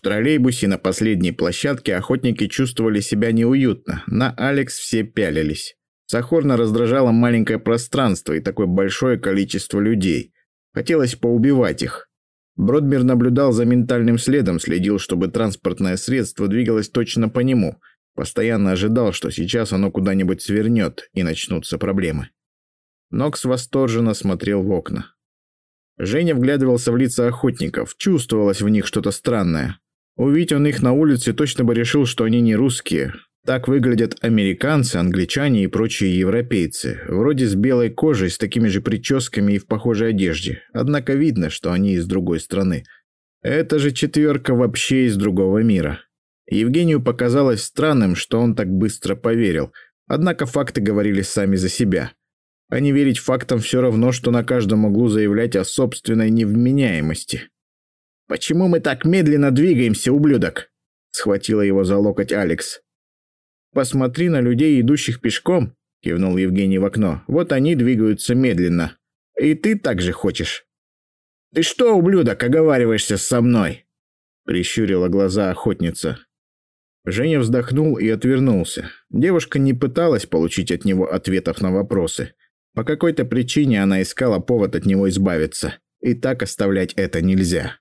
В троллейбусе на последней площадке охотники чувствовали себя неуютно. На Алекс все пялились. Сахорно раздражало маленькое пространство и такое большое количество людей. Хотелось поубивать их. Бродмир наблюдал за ментальным следом, следил, чтобы транспортное средство двигалось точно по нему. Постоянно ожидал, что сейчас оно куда-нибудь свернет и начнутся проблемы. Нокс восторженно смотрел в окна. Женя вглядывался в лица охотников, чувствовалось в них что-то странное. Увидеть он их на улице, точно бы решил, что они не русские. Так выглядят американцы, англичане и прочие европейцы, вроде с белой кожей, с такими же прическами и в похожей одежде. Однако видно, что они из другой страны. Это же четверка вообще из другого мира. Евгению показалось странным, что он так быстро поверил. Однако факты говорили сами за себя а не верить фактам все равно, что на каждом углу заявлять о собственной невменяемости. «Почему мы так медленно двигаемся, ублюдок?» — схватила его за локоть Алекс. «Посмотри на людей, идущих пешком», — кивнул Евгений в окно. «Вот они двигаются медленно. И ты так же хочешь». «Ты что, ублюдок, оговариваешься со мной?» — прищурила глаза охотница. Женя вздохнул и отвернулся. Девушка не пыталась получить от него ответов на вопросы. По какой-то причине она искала повод от него избавиться. И так оставлять это нельзя.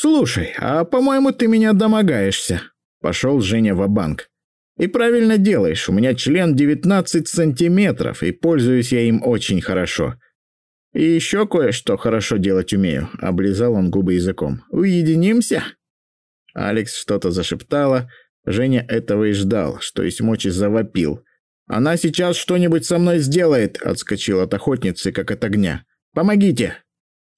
«Слушай, а по-моему, ты меня домогаешься», – пошел Женя в банк «И правильно делаешь, у меня член 19 сантиметров, и пользуюсь я им очень хорошо. И еще кое-что хорошо делать умею», – облизал он губы языком. «Уединимся?» Алекс что-то зашептала. Женя этого и ждал, что есть мочи завопил – «Она сейчас что-нибудь со мной сделает!» – отскочил от охотницы, как от огня. «Помогите!»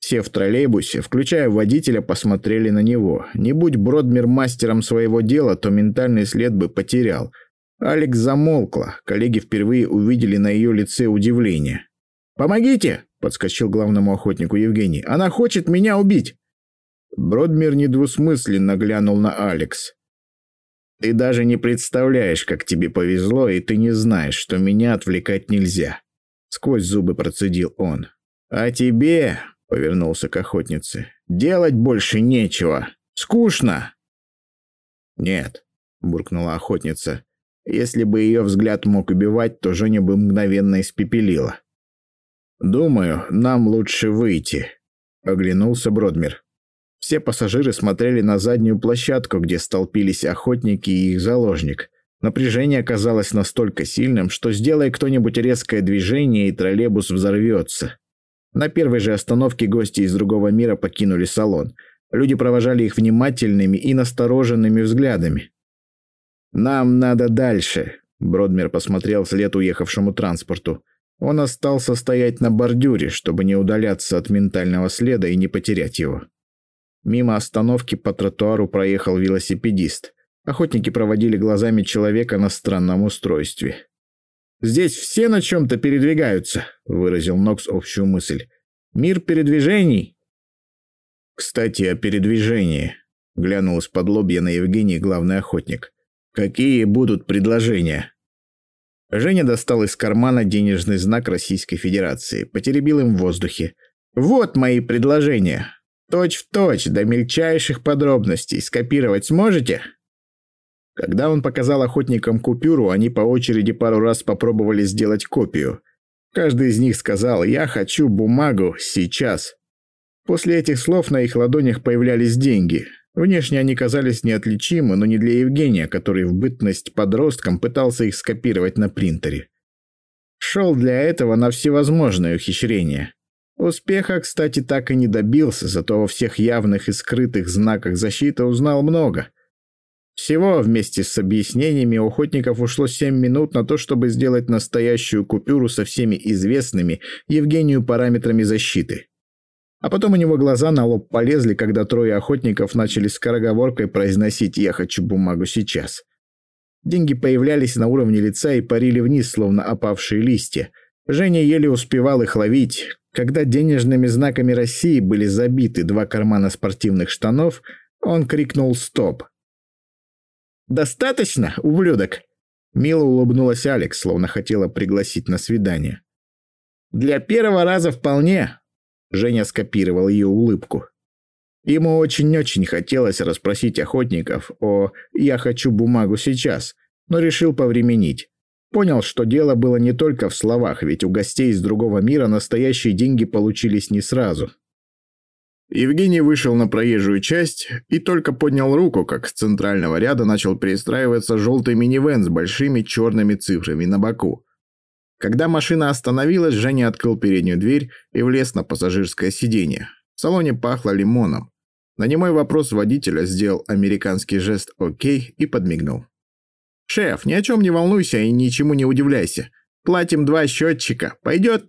Все в троллейбусе, включая водителя, посмотрели на него. Не будь Бродмир мастером своего дела, то ментальный след бы потерял. Алекс замолкла. Коллеги впервые увидели на ее лице удивление. «Помогите!» – подскочил главному охотнику Евгений. «Она хочет меня убить!» Бродмир недвусмысленно глянул на Алекс. Ты даже не представляешь, как тебе повезло, и ты не знаешь, что меня отвлекать нельзя. Сквозь зубы процедил он. А тебе, повернулся к охотнице, делать больше нечего. Скучно. Нет, буркнула охотница. Если бы ее взгляд мог убивать, то Женя бы мгновенно испепелила. «Думаю, нам лучше выйти», — оглянулся Бродмир. Все пассажиры смотрели на заднюю площадку, где столпились охотники и их заложник. Напряжение оказалось настолько сильным, что сделай кто-нибудь резкое движение, и троллейбус взорвется. На первой же остановке гости из другого мира покинули салон. Люди провожали их внимательными и настороженными взглядами. «Нам надо дальше», — Бродмер посмотрел вслед уехавшему транспорту. Он остался стоять на бордюре, чтобы не удаляться от ментального следа и не потерять его. Мимо остановки по тротуару проехал велосипедист. Охотники проводили глазами человека на странном устройстве. «Здесь все на чем-то передвигаются», — выразил Нокс общую мысль. «Мир передвижений». «Кстати, о передвижении», — глянул из-под лобья на Евгений главный охотник. «Какие будут предложения?» Женя достал из кармана денежный знак Российской Федерации, потеребил им в воздухе. «Вот мои предложения. Точь в точь, до мельчайших подробностей. Скопировать сможете?» Когда он показал охотникам купюру, они по очереди пару раз попробовали сделать копию. Каждый из них сказал «Я хочу бумагу сейчас». После этих слов на их ладонях появлялись деньги. Внешне они казались неотличимы, но не для Евгения, который в бытность подростком пытался их скопировать на принтере. Шел для этого на всевозможные ухищрения. Успеха, кстати, так и не добился, зато во всех явных и скрытых знаках защиты узнал много. Всего вместе с объяснениями у охотников ушло 7 минут на то, чтобы сделать настоящую купюру со всеми известными Евгению параметрами защиты. А потом у него глаза на лоб полезли, когда трое охотников начали скороговоркой произносить «Я хочу бумагу сейчас». Деньги появлялись на уровне лица и парили вниз, словно опавшие листья. Женя еле успевал их ловить. Когда денежными знаками России были забиты два кармана спортивных штанов, он крикнул «Стоп!». «Достаточно, ублюдок?» Мило улыбнулась Алекс, словно хотела пригласить на свидание. «Для первого раза вполне», — Женя скопировал ее улыбку. Ему очень-очень хотелось расспросить охотников о «я хочу бумагу сейчас», но решил повременить. Понял, что дело было не только в словах, ведь у гостей из другого мира настоящие деньги получились не сразу. Евгений вышел на проезжую часть и только поднял руку, как с центрального ряда начал перестраиваться желтый минивэн с большими черными цифрами на боку. Когда машина остановилась, Женя открыл переднюю дверь и влез на пассажирское сиденье. В салоне пахло лимоном. На немой вопрос водителя сделал американский жест «Окей» и подмигнул. «Шеф, ни о чем не волнуйся и ничему не удивляйся. Платим два счетчика. Пойдет?»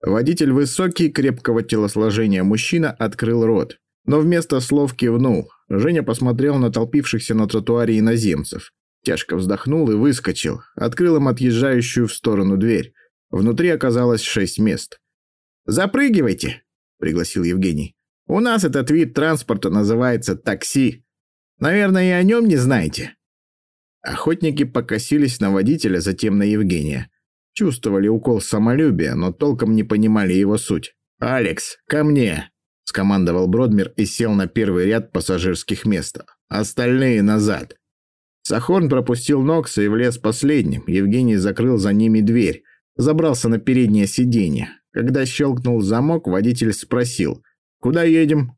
Водитель высокий, крепкого телосложения мужчина открыл рот, но вместо слов кивнул. Женя посмотрел на толпившихся на тротуаре иноземцев. Тяжко вздохнул и выскочил. Открыл им отъезжающую в сторону дверь. Внутри оказалось шесть мест. «Запрыгивайте!» – пригласил Евгений. «У нас этот вид транспорта называется такси. Наверное, и о нем не знаете?» Охотники покосились на водителя, затем на Евгения. Чувствовали укол самолюбия, но толком не понимали его суть. «Алекс, ко мне!» – скомандовал Бродмер и сел на первый ряд пассажирских мест. «Остальные назад!» Сахорн пропустил Нокса и влез последним. Евгений закрыл за ними дверь. Забрался на переднее сиденье. Когда щелкнул замок, водитель спросил. «Куда едем?»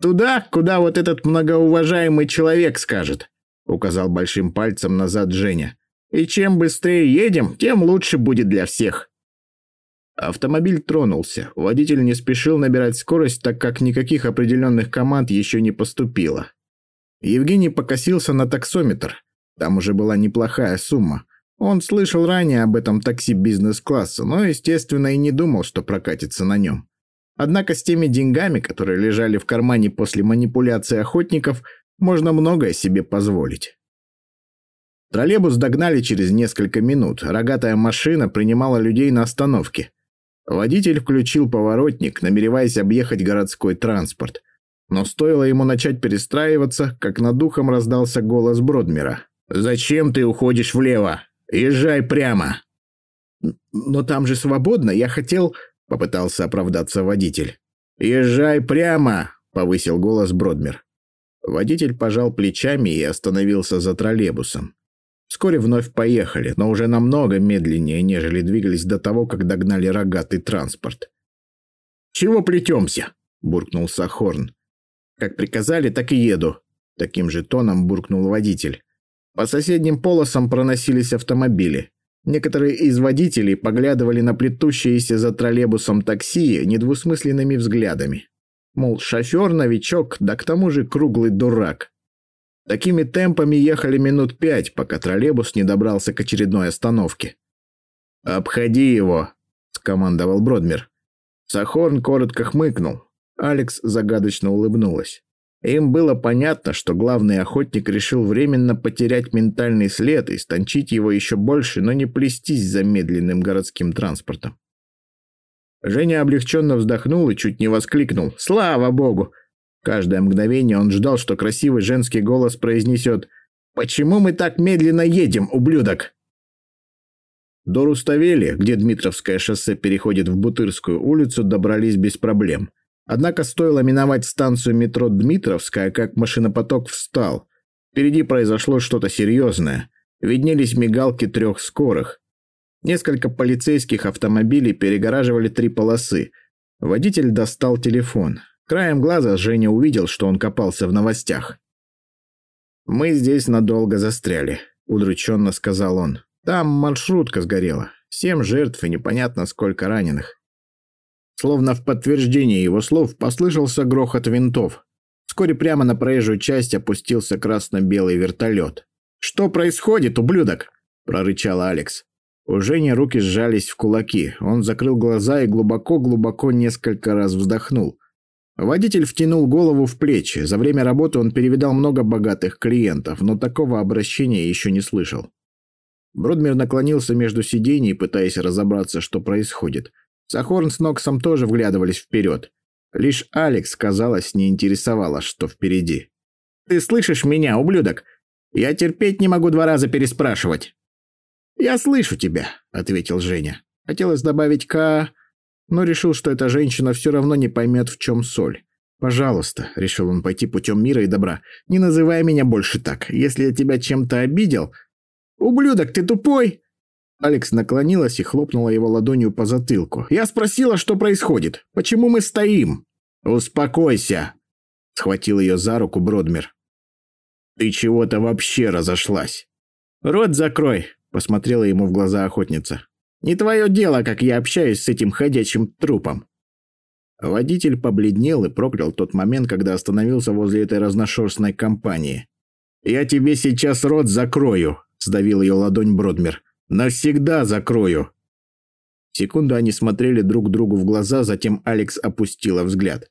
«Туда, куда вот этот многоуважаемый человек скажет», указал большим пальцем назад Женя. И чем быстрее едем, тем лучше будет для всех. Автомобиль тронулся. Водитель не спешил набирать скорость, так как никаких определенных команд еще не поступило. Евгений покосился на таксометр. Там уже была неплохая сумма. Он слышал ранее об этом такси бизнес-класса, но, естественно, и не думал, что прокатится на нем. Однако с теми деньгами, которые лежали в кармане после манипуляции охотников, можно многое себе позволить. Троллейбус догнали через несколько минут. Рогатая машина принимала людей на остановке. Водитель включил поворотник, намереваясь объехать городской транспорт. Но стоило ему начать перестраиваться, как над духом раздался голос Бродмера. «Зачем ты уходишь влево? Езжай прямо!» «Но там же свободно, я хотел...» — попытался оправдаться водитель. «Езжай прямо!» — повысил голос Бродмер. Водитель пожал плечами и остановился за троллейбусом. Вскоре вновь поехали, но уже намного медленнее, нежели двигались до того, как догнали рогатый транспорт. «Чего плетемся?» – буркнул Сахорн. «Как приказали, так и еду», – таким же тоном буркнул водитель. По соседним полосам проносились автомобили. Некоторые из водителей поглядывали на плетущиеся за троллейбусом такси недвусмысленными взглядами. Мол, шофер, новичок, да к тому же круглый дурак. Такими темпами ехали минут пять, пока троллейбус не добрался к очередной остановке. «Обходи его», — скомандовал Бродмер. Сахорн коротко хмыкнул. Алекс загадочно улыбнулась. Им было понятно, что главный охотник решил временно потерять ментальный след и стончить его еще больше, но не плестись за медленным городским транспортом. Женя облегченно вздохнул и чуть не воскликнул. «Слава богу! Каждое мгновение он ждал, что красивый женский голос произнесет «Почему мы так медленно едем, ублюдок?» До Руставели, где Дмитровское шоссе переходит в Бутырскую улицу, добрались без проблем. Однако стоило миновать станцию метро Дмитровская, как машинопоток встал. Впереди произошло что-то серьезное. Виднелись мигалки трех скорых. Несколько полицейских автомобилей перегораживали три полосы. Водитель достал телефон. Краем глаза Женя увидел, что он копался в новостях. «Мы здесь надолго застряли», — удрученно сказал он. «Там маршрутка сгорела. Семь жертв и непонятно сколько раненых». Словно в подтверждение его слов послышался грохот винтов. Вскоре прямо на проезжую часть опустился красно-белый вертолет. «Что происходит, ублюдок?» – прорычал Алекс. У Жени руки сжались в кулаки. Он закрыл глаза и глубоко-глубоко несколько раз вздохнул. Водитель втянул голову в плечи. За время работы он перевидал много богатых клиентов, но такого обращения еще не слышал. Бродмер наклонился между сидений, пытаясь разобраться, что происходит. Сахорн с Ноксом тоже вглядывались вперед. Лишь Алекс, казалось, не интересовало, что впереди. «Ты слышишь меня, ублюдок? Я терпеть не могу два раза переспрашивать». «Я слышу тебя», — ответил Женя. Хотелось добавить «ка», но решил, что эта женщина все равно не поймет, в чем соль. «Пожалуйста», — решил он пойти путем мира и добра, — «не называй меня больше так. Если я тебя чем-то обидел...» «Ублюдок, ты тупой!» Алекс наклонилась и хлопнула его ладонью по затылку. «Я спросила, что происходит. Почему мы стоим?» «Успокойся!» — схватил ее за руку Бродмер. «Ты чего-то вообще разошлась!» «Рот закрой!» — посмотрела ему в глаза охотница. «Не твое дело, как я общаюсь с этим ходячим трупом!» Водитель побледнел и проклял тот момент, когда остановился возле этой разношерстной компании. «Я тебе сейчас рот закрою!» — сдавил ее ладонь Бродмер. Навсегда закрою!» Секунду они смотрели друг другу в глаза, затем Алекс опустила взгляд.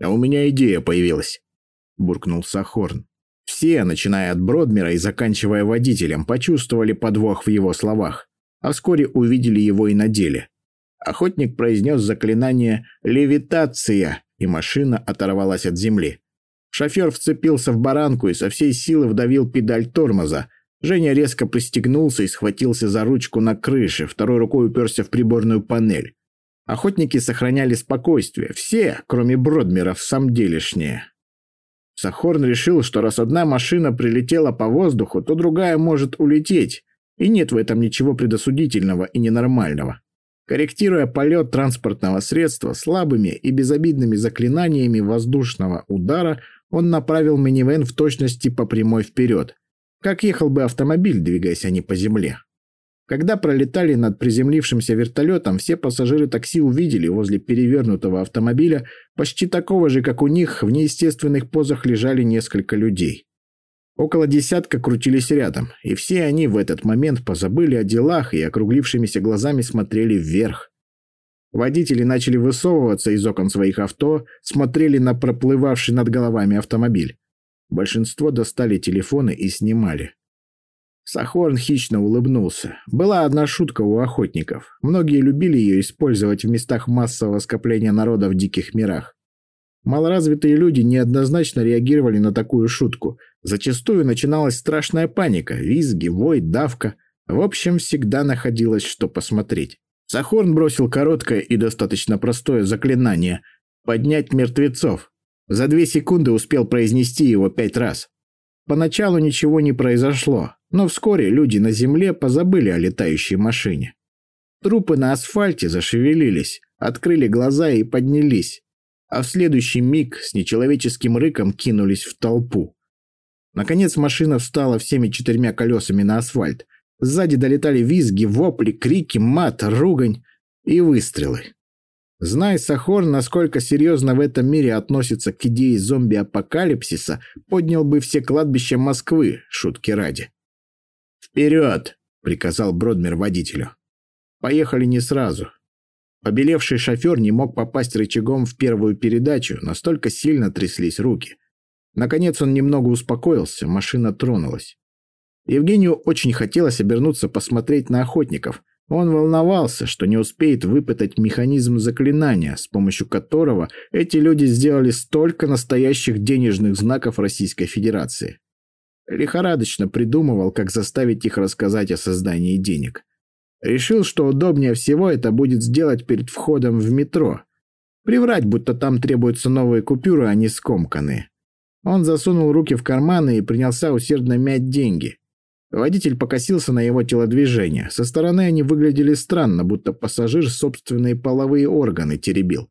«А у меня идея появилась», — буркнул Сахорн. Все, начиная от Бродмера и заканчивая водителем, почувствовали подвох в его словах, а вскоре увидели его и на деле. Охотник произнес заклинание «Левитация», и машина оторвалась от земли. Шофер вцепился в баранку и со всей силы вдавил педаль тормоза, Женя резко пристегнулся и схватился за ручку на крыше, второй рукой уперся в приборную панель. Охотники сохраняли спокойствие, все, кроме Бродмера, в самом делешнее. Сахорн решил, что раз одна машина прилетела по воздуху, то другая может улететь, и нет в этом ничего предосудительного и ненормального. Корректируя полет транспортного средства слабыми и безобидными заклинаниями воздушного удара, он направил минивэн в точности по прямой вперед – как ехал бы автомобиль, двигаясь они по земле. Когда пролетали над приземлившимся вертолетом, все пассажиры такси увидели возле перевернутого автомобиля почти такого же, как у них, в неестественных позах лежали несколько людей. Около десятка крутились рядом, и все они в этот момент позабыли о делах и округлившимися глазами смотрели вверх. Водители начали высовываться из окон своих авто, смотрели на проплывавший над головами автомобиль. Большинство достали телефоны и снимали. Сахорн хищно улыбнулся. Была одна шутка у охотников. Многие любили ее использовать в местах массового скопления народа в диких мирах. Малоразвитые люди неоднозначно реагировали на такую шутку. Зачастую начиналась страшная паника, визги, вой, давка. В общем, всегда находилось что посмотреть. Сахорн бросил короткое и достаточно простое заклинание «Поднять мертвецов», за две секунды успел произнести его пять раз. Поначалу ничего не произошло, но вскоре люди на земле позабыли о летающей машине. Трупы на асфальте зашевелились, открыли глаза и поднялись, а в следующий миг с нечеловеческим рыком кинулись в толпу. Наконец машина встала всеми четырьмя колесами на асфальт. Сзади долетали визги, вопли, крики, мат, ругань и выстрелы. Знай, Сахор, насколько серьезно в этом мире относится к идее зомби-апокалипсиса, поднял бы все кладбища Москвы, шутки ради. «Вперед!» — приказал Бродмер водителю. Поехали не сразу. Побелевший шофер не мог попасть рычагом в первую передачу, настолько сильно тряслись руки. Наконец он немного успокоился, машина тронулась. Евгению очень хотелось обернуться посмотреть на охотников — он волновался, что не успеет выпытать механизм заклинания, с помощью которого эти люди сделали столько настоящих денежных знаков Российской Федерации. Лихорадочно придумывал, как заставить их рассказать о создании денег. Решил, что удобнее всего это будет сделать перед входом в метро. Приврать, будто там требуются новые купюры, а не скомканные. Он засунул руки в карманы и принялся усердно мять деньги. Водитель покосился на его телодвижения. Со стороны они выглядели странно, будто пассажир собственные половые органы теребил.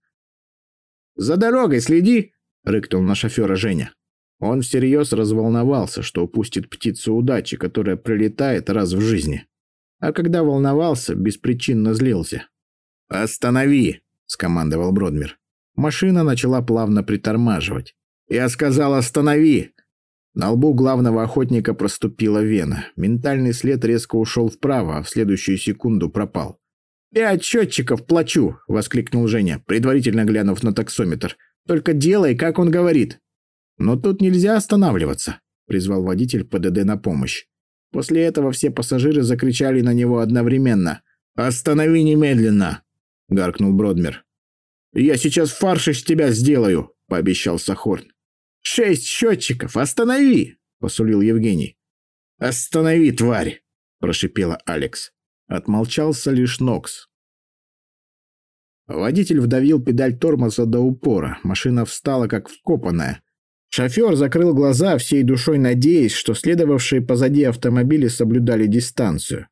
«За дорогой следи!» — рыкнул на шофера Женя. Он всерьез разволновался, что упустит птицу удачи, которая прилетает раз в жизни. А когда волновался, беспричинно злился. «Останови!» — скомандовал Бродмер. Машина начала плавно притормаживать. «Я сказал, останови!» На лбу главного охотника проступила вена. Ментальный след резко ушел вправо, а в следующую секунду пропал. «Пять счетчиков плачу!» — воскликнул Женя, предварительно глянув на таксометр. «Только делай, как он говорит!» «Но тут нельзя останавливаться!» — призвал водитель ПДД на помощь. После этого все пассажиры закричали на него одновременно. «Останови немедленно!» — гаркнул Бродмер. «Я сейчас фарш из тебя сделаю!» — пообещал Сахорн. «Шесть счетчиков! Останови!» — посулил Евгений. «Останови, тварь!» — прошипела Алекс. Отмолчался лишь Нокс. Водитель вдавил педаль тормоза до упора. Машина встала как вкопанная. Шофер закрыл глаза, всей душой надеясь, что следовавшие позади автомобили соблюдали дистанцию.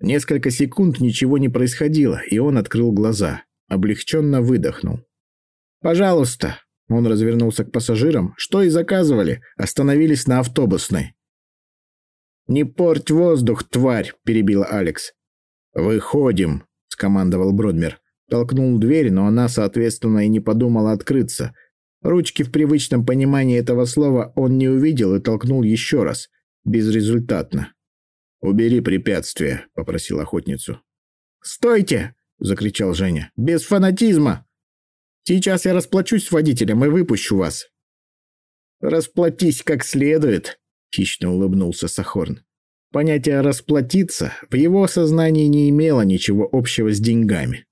Несколько секунд ничего не происходило, и он открыл глаза. Облегченно выдохнул. «Пожалуйста!» Он развернулся к пассажирам. «Что и заказывали?» Остановились на автобусной. «Не порть воздух, тварь!» – перебила Алекс. «Выходим!» – скомандовал Бродмер. Толкнул дверь, но она, соответственно, и не подумала открыться. Ручки в привычном понимании этого слова он не увидел и толкнул еще раз. Безрезультатно. «Убери препятствие», — попросил охотницу. «Стойте!» — закричал Женя. «Без фанатизма! Сейчас я расплачусь с водителем и выпущу вас». «Расплатись как следует», — хищно улыбнулся Сахорн. Понятие «расплатиться» в его сознании не имело ничего общего с деньгами.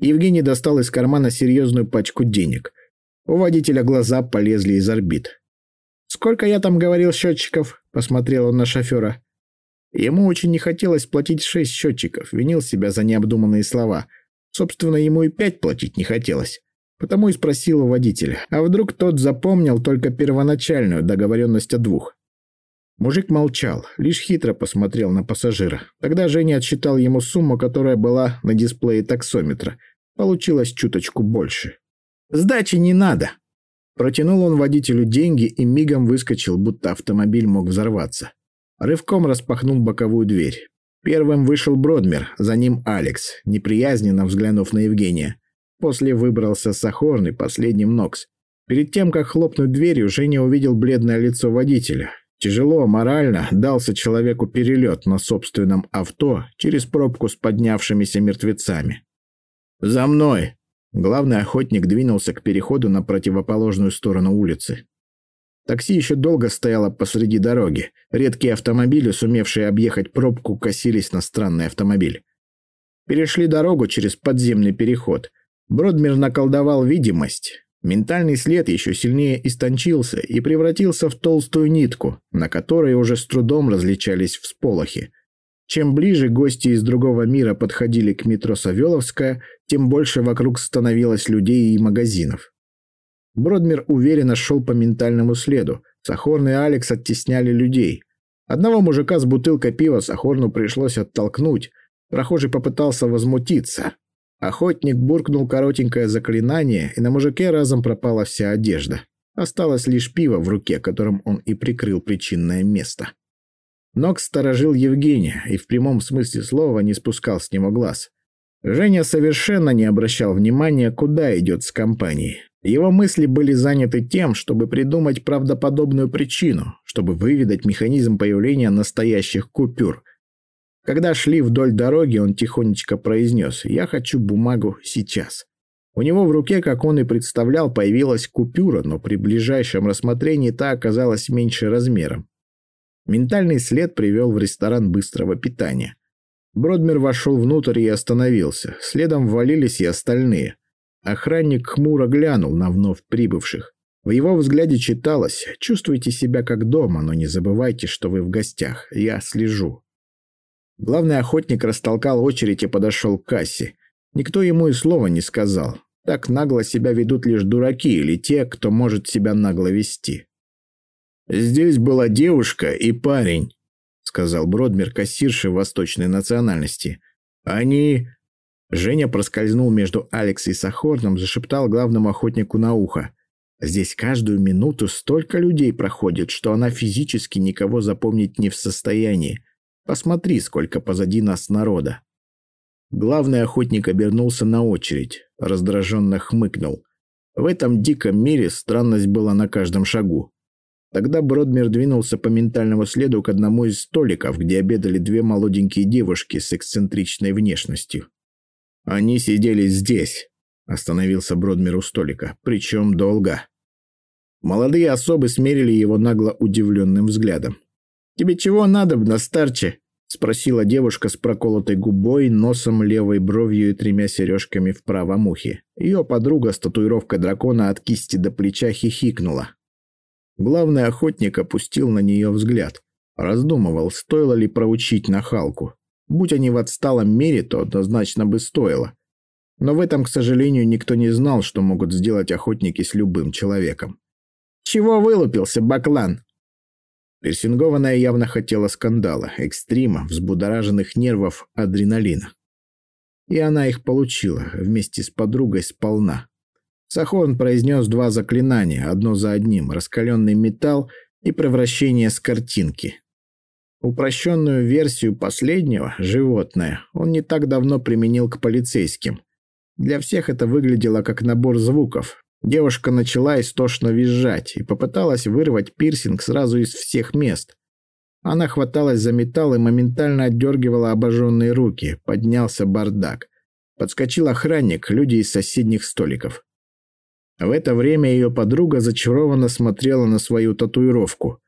Евгений достал из кармана серьезную пачку денег. У водителя глаза полезли из орбит. «Сколько я там говорил счетчиков?» – посмотрел он на шофера. Ему очень не хотелось платить шесть счетчиков, винил себя за необдуманные слова. Собственно, ему и пять платить не хотелось. Потому и спросил у водителя, а вдруг тот запомнил только первоначальную договоренность о двух. Мужик молчал, лишь хитро посмотрел на пассажира. Тогда Женя отсчитал ему сумму, которая была на дисплее таксометра. Получилось чуточку больше. «Сдачи не надо!» Протянул он водителю деньги и мигом выскочил, будто автомобиль мог взорваться. Рывком распахнул боковую дверь. Первым вышел Бродмер, за ним Алекс, неприязненно взглянув на Евгения. После выбрался Сахорный, последним Нокс. Перед тем, как хлопнуть дверью, Женя увидел бледное лицо водителя. Тяжело, морально дался человеку перелет на собственном авто через пробку с поднявшимися мертвецами. «За мной!» Главный охотник двинулся к переходу на противоположную сторону улицы. Такси еще долго стояло посреди дороги. Редкие автомобили, сумевшие объехать пробку, косились на странный автомобиль. Перешли дорогу через подземный переход. Бродмир наколдовал видимость. Ментальный след еще сильнее истончился и превратился в толстую нитку, на которой уже с трудом различались всполохи. Чем ближе гости из другого мира подходили к метро Савеловская, тем больше вокруг становилось людей и магазинов. Бродмир уверенно шел по ментальному следу. Сахорн и Алекс оттесняли людей. Одного мужика с бутылкой пива Сахорну пришлось оттолкнуть. Прохожий попытался возмутиться. Охотник буркнул коротенькое заклинание, и на мужике разом пропала вся одежда. Осталось лишь пиво в руке, которым он и прикрыл причинное место. Нокс сторожил Евгения и в прямом смысле слова не спускал с него глаз. Женя совершенно не обращал внимания, куда идет с компанией. Его мысли были заняты тем, чтобы придумать правдоподобную причину, чтобы выведать механизм появления настоящих купюр. Когда шли вдоль дороги, он тихонечко произнес «Я хочу бумагу сейчас». У него в руке, как он и представлял, появилась купюра, но при ближайшем рассмотрении та оказалась меньше размером. Ментальный след привел в ресторан быстрого питания. Бродмер вошел внутрь и остановился. Следом ввалились и остальные – Охранник хмуро глянул на вновь прибывших. В его взгляде читалось «Чувствуйте себя как дома, но не забывайте, что вы в гостях. Я слежу». Главный охотник растолкал очередь и подошел к кассе. Никто ему и слова не сказал. Так нагло себя ведут лишь дураки или те, кто может себя нагло вести. «Здесь была девушка и парень», — сказал Бродмер, кассирши восточной национальности. «Они Женя проскользнул между Алекс и Сахорном, зашептал главному охотнику на ухо. «Здесь каждую минуту столько людей проходит, что она физически никого запомнить не в состоянии. Посмотри, сколько позади нас народа». Главный охотник обернулся на очередь, раздраженно хмыкнул. В этом диком мире странность была на каждом шагу. Тогда Бродмер двинулся по ментальному следу к одному из столиков, где обедали две молоденькие девушки с эксцентричной внешностью. «Они сидели здесь», — остановился Бродмер у столика, — «причем долго». Молодые особы смерили его нагло удивленным взглядом. «Тебе чего надо, старче?» — спросила девушка с проколотой губой, носом, левой бровью и тремя сережками в правом ухе. Ее подруга с татуировкой дракона от кисти до плеча хихикнула. Главный охотник опустил на нее взгляд. Раздумывал, стоило ли проучить нахалку. Будь они в отсталом мире, то однозначно бы стоило. Но в этом, к сожалению, никто не знал, что могут сделать охотники с любым человеком. «Чего вылупился, Баклан?» Персингованная явно хотела скандала, экстрима, взбудораженных нервов, адреналина. И она их получила, вместе с подругой сполна. Сахон произнес два заклинания, одно за одним, раскаленный металл и превращение с картинки. Упрощенную версию последнего, животное, он не так давно применил к полицейским. Для всех это выглядело как набор звуков. Девушка начала истошно визжать и попыталась вырвать пирсинг сразу из всех мест. Она хваталась за металл и моментально отдергивала обожженные руки. Поднялся бардак. Подскочил охранник, люди из соседних столиков. В это время ее подруга зачарованно смотрела на свою татуировку.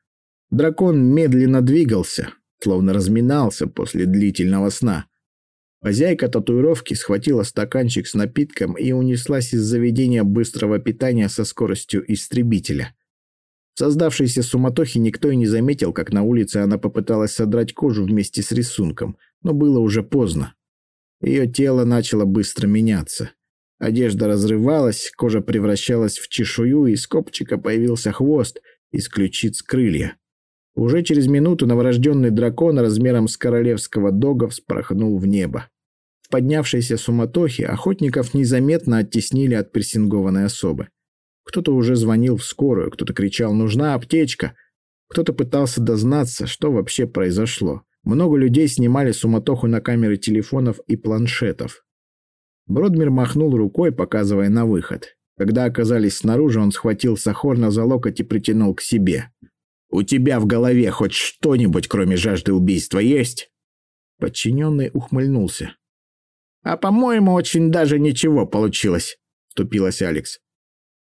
Дракон медленно двигался, словно разминался после длительного сна. Хозяйка татуировки схватила стаканчик с напитком и унеслась из заведения быстрого питания со скоростью истребителя. В создавшейся суматохе никто и не заметил, как на улице она попыталась содрать кожу вместе с рисунком, но было уже поздно. Ее тело начало быстро меняться. Одежда разрывалась, кожа превращалась в чешую, из копчика появился хвост, из ключиц крылья. Уже через минуту новорожденный дракон размером с королевского дога вспорхнул в небо. В поднявшейся суматохе охотников незаметно оттеснили от прессингованной особы. Кто-то уже звонил в скорую, кто-то кричал «нужна аптечка», кто-то пытался дознаться, что вообще произошло. Много людей снимали суматоху на камеры телефонов и планшетов. Бродмир махнул рукой, показывая на выход. Когда оказались снаружи, он схватил Сахорна за локоть и притянул к себе. «У тебя в голове хоть что-нибудь, кроме жажды убийства, есть?» Подчиненный ухмыльнулся. «А, по-моему, очень даже ничего получилось», — вступилась Алекс.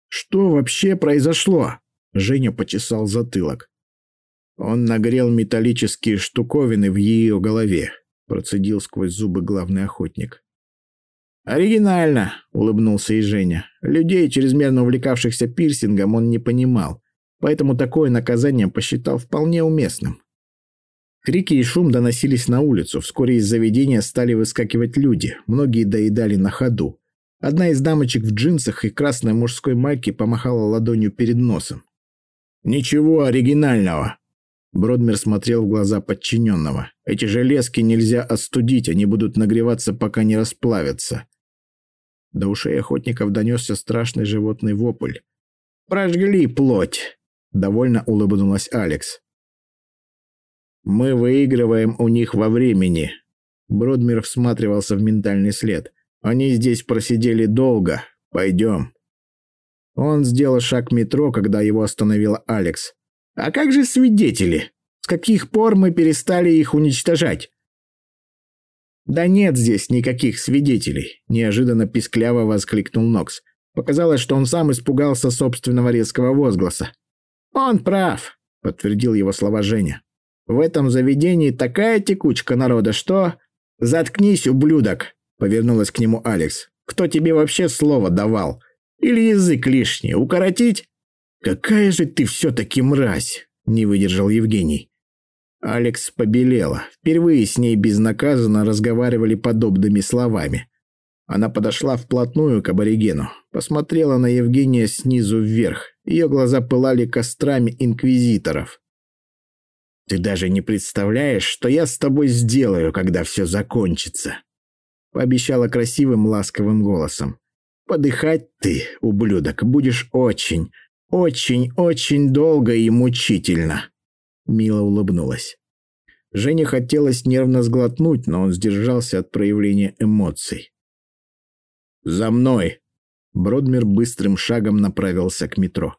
«Что вообще произошло?» Женя почесал затылок. Он нагрел металлические штуковины в ее голове, процедил сквозь зубы главный охотник. «Оригинально», — улыбнулся и Женя. Людей, чрезмерно увлекавшихся пирсингом, он не понимал, поэтому такое наказание посчитал вполне уместным. Крики и шум доносились на улицу, вскоре из заведения стали выскакивать люди, многие доедали на ходу. Одна из дамочек в джинсах и красной мужской майке помахала ладонью перед носом. «Ничего оригинального», Бродмер смотрел в глаза подчиненного. «Эти железки нельзя остудить, они будут нагреваться, пока не расплавятся. До ушей охотников донесся страшный животный вопль. «Прожгли плоть!» — довольно улыбнулась Алекс. «Мы выигрываем у них во времени». Бродмир всматривался в ментальный след. «Они здесь просидели долго. Пойдем». Он сделал шаг к метро, когда его остановила Алекс. «А как же свидетели? С каких пор мы перестали их уничтожать?» «Да нет здесь никаких свидетелей», – неожиданно пискляво воскликнул Нокс. Показалось, что он сам испугался собственного резкого возгласа. «Он прав», – подтвердил его слова Женя. «В этом заведении такая текучка народа, что...» «Заткнись, ублюдок!» – повернулась к нему Алекс. «Кто тебе вообще слово давал? Или язык лишний? Укоротить?» «Какая же ты все-таки мразь!» – не выдержал Евгений. Алекс побелела. Впервые с ней безнаказанно разговаривали подобными словами. Она подошла вплотную к аборигену, посмотрела на Евгения снизу вверх. Ее глаза пылали кострами инквизиторов. «Ты даже не представляешь, что я с тобой сделаю, когда все закончится», пообещала красивым ласковым голосом. «Подыхать ты, ублюдок, будешь очень, очень, очень долго и мучительно». Мила улыбнулась. Жене хотелось нервно сглотнуть, но он сдержался от проявления эмоций. «За мной!» Бродмир быстрым шагом направился к метро.